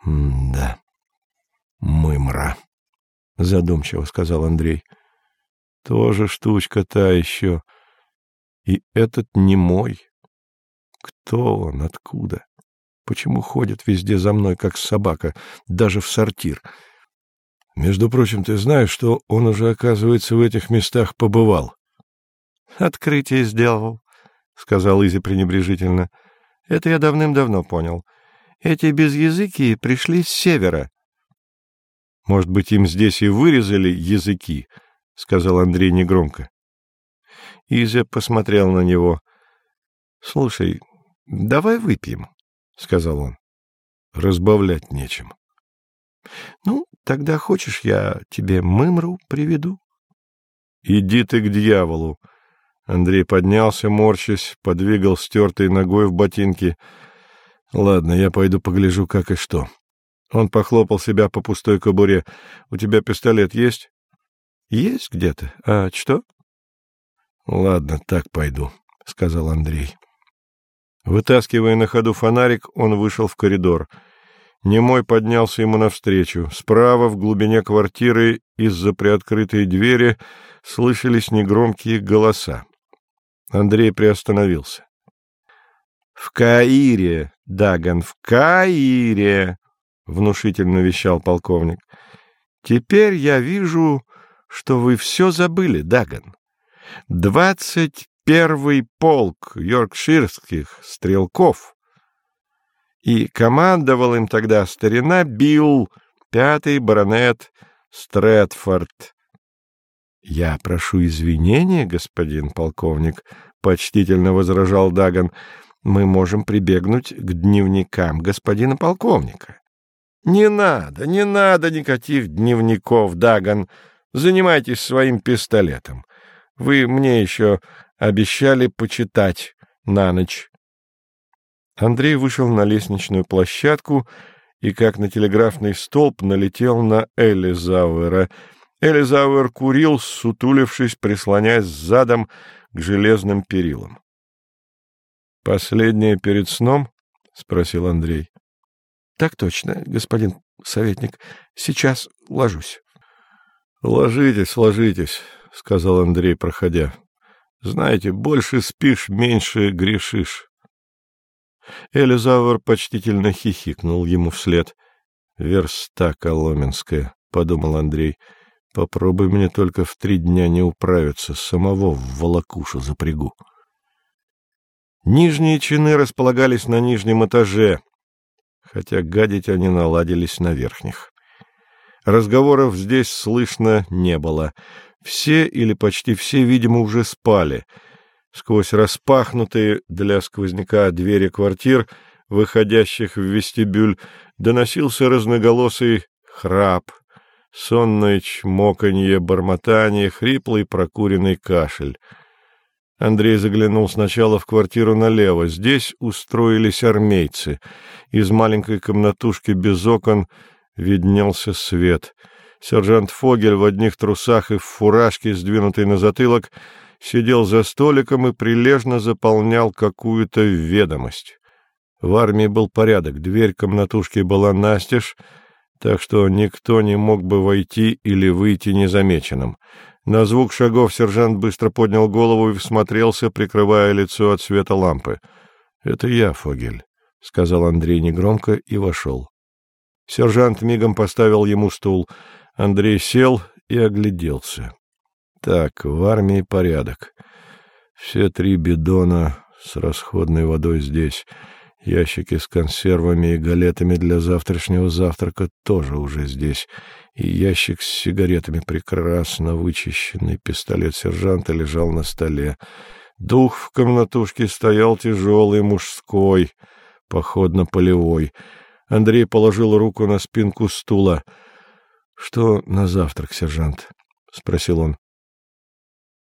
— Да, мымра, — задумчиво сказал Андрей. — Тоже штучка та еще. И этот не мой. Кто он, откуда? Почему ходит везде за мной, как собака, даже в сортир? Между прочим, ты знаешь, что он уже, оказывается, в этих местах побывал? — Открытие сделал, — сказал Изи пренебрежительно. — Это я давным-давно понял. — эти безязыки пришли с севера. — Может быть, им здесь и вырезали языки, — сказал Андрей негромко. Изя посмотрел на него. — Слушай, давай выпьем, — сказал он. — Разбавлять нечем. — Ну, тогда хочешь, я тебе мымру приведу? — Иди ты к дьяволу! Андрей поднялся, морщась, подвигал стертой ногой в ботинке — Ладно, я пойду погляжу, как и что. Он похлопал себя по пустой кобуре. У тебя пистолет есть? Есть где-то. А что? Ладно, так пойду, сказал Андрей. Вытаскивая на ходу фонарик, он вышел в коридор. Немой поднялся ему навстречу. Справа, в глубине квартиры, из-за приоткрытой двери, слышались негромкие голоса. Андрей приостановился. — В Каире Даган, в Каире, — внушительно вещал полковник. — Теперь я вижу, что вы все забыли, Даган. Двадцать первый полк йоркширских стрелков. И командовал им тогда старина Билл, пятый баронет Стрэдфорд. — Я прошу извинения, господин полковник, — почтительно возражал Даган, — мы можем прибегнуть к дневникам господина полковника. — Не надо, не надо никаких дневников, Даган. Занимайтесь своим пистолетом. Вы мне еще обещали почитать на ночь. Андрей вышел на лестничную площадку и, как на телеграфный столб, налетел на Элизауэра. Элизауэр курил, сутулившись, прислоняясь задом к железным перилам. — Последнее перед сном? — спросил Андрей. — Так точно, господин советник. Сейчас ложусь. — Ложитесь, ложитесь, — сказал Андрей, проходя. — Знаете, больше спишь, меньше грешишь. Элизавр почтительно хихикнул ему вслед. — Верста коломенская, — подумал Андрей. — Попробуй мне только в три дня не управиться, самого в волокушу запрягу. Нижние чины располагались на нижнем этаже, хотя гадить они наладились на верхних. Разговоров здесь слышно не было. Все или почти все, видимо, уже спали. Сквозь распахнутые для сквозняка двери квартир, выходящих в вестибюль, доносился разноголосый храп, сонное чмоканье, бормотание, хриплый прокуренный кашель — Андрей заглянул сначала в квартиру налево. Здесь устроились армейцы. Из маленькой комнатушки без окон виднелся свет. Сержант Фогель в одних трусах и в фуражке, сдвинутой на затылок, сидел за столиком и прилежно заполнял какую-то ведомость. В армии был порядок, дверь комнатушки была настежь, так что никто не мог бы войти или выйти незамеченным. На звук шагов сержант быстро поднял голову и всмотрелся, прикрывая лицо от света лампы. — Это я, Фогель, — сказал Андрей негромко и вошел. Сержант мигом поставил ему стул. Андрей сел и огляделся. Так, в армии порядок. Все три бидона с расходной водой здесь. Ящики с консервами и галетами для завтрашнего завтрака тоже уже здесь и ящик с сигаретами, прекрасно вычищенный пистолет сержанта лежал на столе. Дух в комнатушке стоял тяжелый, мужской, походно-полевой. Андрей положил руку на спинку стула. — Что на завтрак, сержант? — спросил он.